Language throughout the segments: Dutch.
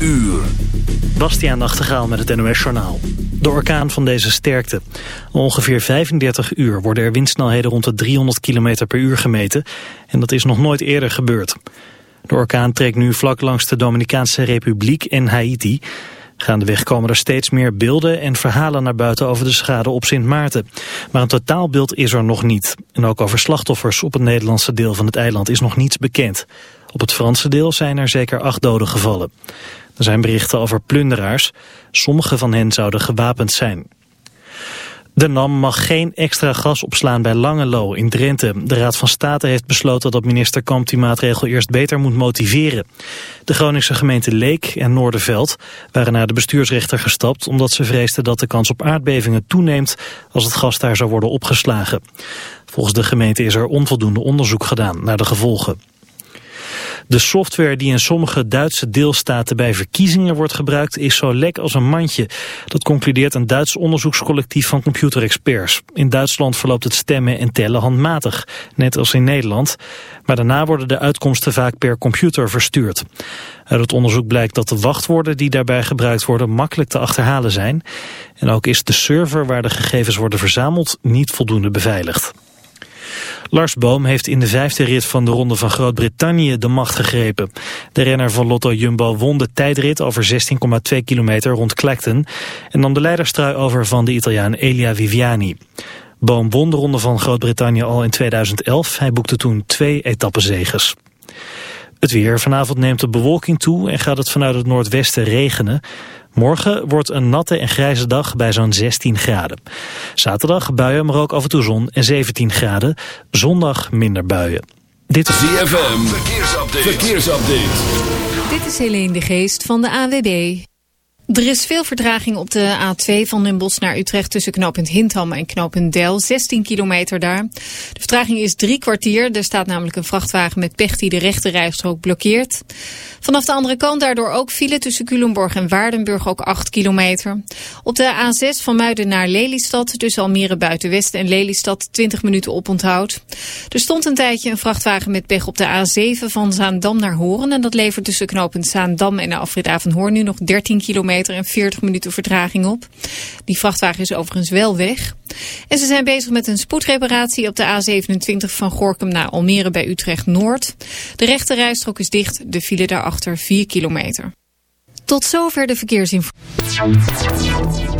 uur. Bastiaan Nachtegaal met het NOS Journaal. De orkaan van deze sterkte. Ongeveer 35 uur worden er windsnelheden rond de 300 km per uur gemeten. En dat is nog nooit eerder gebeurd. De orkaan trekt nu vlak langs de Dominicaanse Republiek en Haiti. Gaandeweg komen er steeds meer beelden en verhalen naar buiten over de schade op Sint Maarten. Maar een totaalbeeld is er nog niet. En ook over slachtoffers op het Nederlandse deel van het eiland is nog niets bekend. Op het Franse deel zijn er zeker acht doden gevallen. Er zijn berichten over plunderaars. Sommige van hen zouden gewapend zijn. De NAM mag geen extra gas opslaan bij Langelo in Drenthe. De Raad van State heeft besloten dat minister Kamp die maatregel eerst beter moet motiveren. De Groningse gemeente Leek en Noorderveld waren naar de bestuursrechter gestapt... omdat ze vreesden dat de kans op aardbevingen toeneemt als het gas daar zou worden opgeslagen. Volgens de gemeente is er onvoldoende onderzoek gedaan naar de gevolgen. De software die in sommige Duitse deelstaten bij verkiezingen wordt gebruikt is zo lek als een mandje. Dat concludeert een Duits onderzoekscollectief van computerexperts. In Duitsland verloopt het stemmen en tellen handmatig, net als in Nederland. Maar daarna worden de uitkomsten vaak per computer verstuurd. Uit het onderzoek blijkt dat de wachtwoorden die daarbij gebruikt worden makkelijk te achterhalen zijn. En ook is de server waar de gegevens worden verzameld niet voldoende beveiligd. Lars Boom heeft in de vijfde rit van de Ronde van Groot-Brittannië de macht gegrepen. De renner van Lotto Jumbo won de tijdrit over 16,2 kilometer rond Clacton... en nam de leiderstrui over van de Italiaan Elia Viviani. Boom won de Ronde van Groot-Brittannië al in 2011. Hij boekte toen twee etappenzegers. Het weer. Vanavond neemt de bewolking toe en gaat het vanuit het noordwesten regenen. Morgen wordt een natte en grijze dag bij zo'n 16 graden. Zaterdag buien, maar ook af en toe zon en 17 graden. Zondag minder buien. Dit is ZFM. Verkeersupdate. Verkeersupdate. Dit is Helene de Geest van de AWB. Er is veel vertraging op de A2 van Den naar Utrecht tussen knooppunt Hindham en knooppunt Del. 16 kilometer daar. De vertraging is drie kwartier. Er staat namelijk een vrachtwagen met pech die de rechte rijstrook blokkeert. Vanaf de andere kant daardoor ook file tussen Culemborg en Waardenburg ook 8 kilometer. Op de A6 van Muiden naar Lelystad tussen Almere Buitenwest en Lelystad 20 minuten oponthoud. Er stond een tijdje een vrachtwagen met pech op de A7 van Zaandam naar Horen. En dat levert tussen knooppunt Zaandam en de afrit Avenhoorn nu nog 13 kilometer en 40 minuten vertraging op. Die vrachtwagen is overigens wel weg. En ze zijn bezig met een spoedreparatie op de A27 van Gorkum naar Almere bij Utrecht Noord. De rechte rijstrook is dicht, de file daarachter 4 kilometer. Tot zover de verkeersinformatie.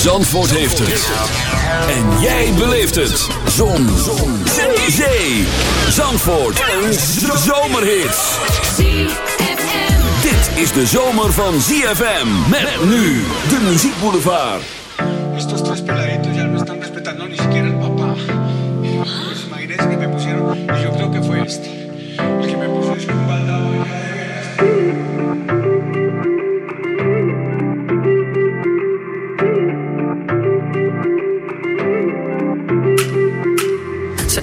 Zandvoort heeft het. En jij beleeft het. Zon. Zon. Zee. Zee. Zandvoort. Een zomerhit. Dit is de zomer van ZFM. Met nu de muziekboulevard. Estos tres peladitos ya no están respetando ni siquiera el papá. Pues imagínense que me pusieron, y yo creo que fue este, el que me puso espaldado. is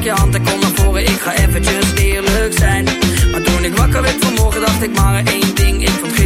pak je hand naar voren. Ik ga eventjes eerlijk zijn. Maar toen ik wakker werd vanmorgen, dacht ik maar één ding. Ik vond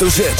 hoofdletter Z.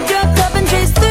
countries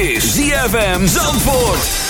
is ZFM Zandvoort.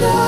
know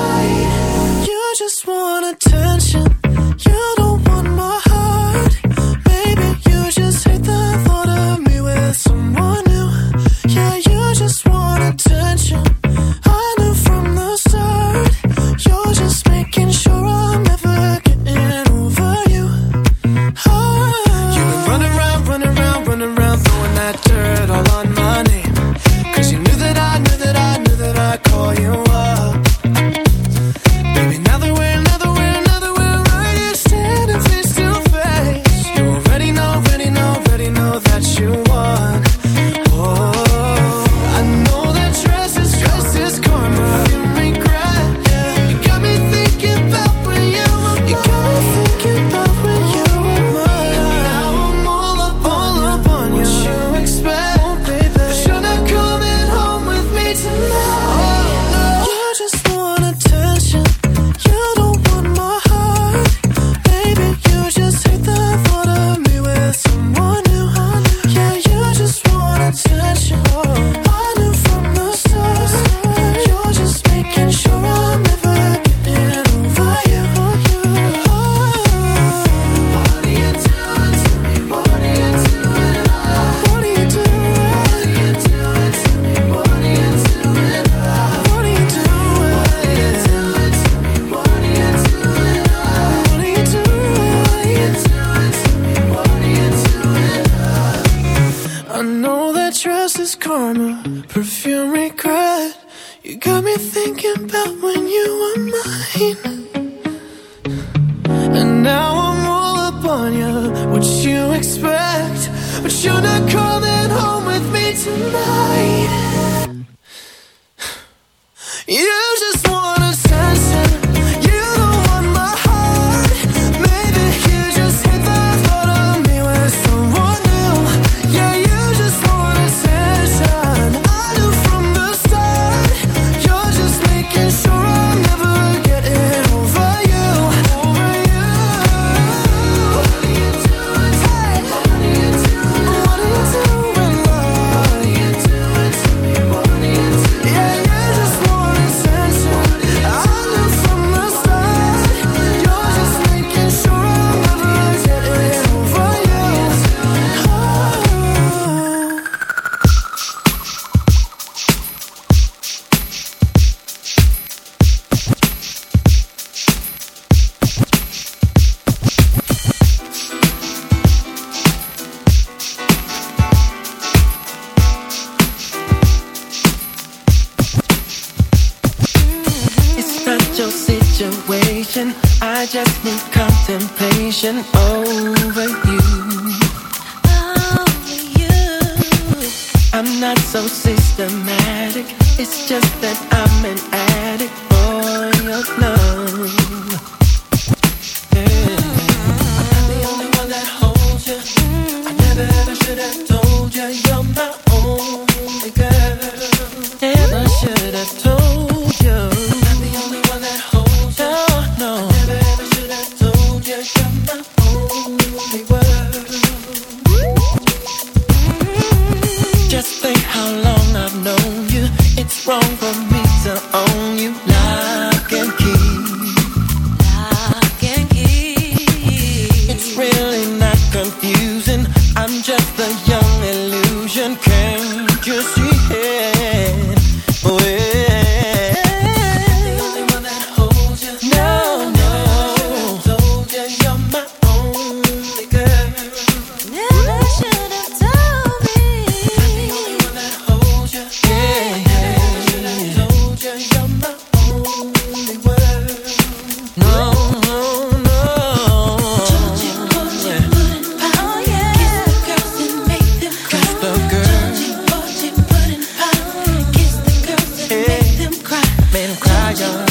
fire.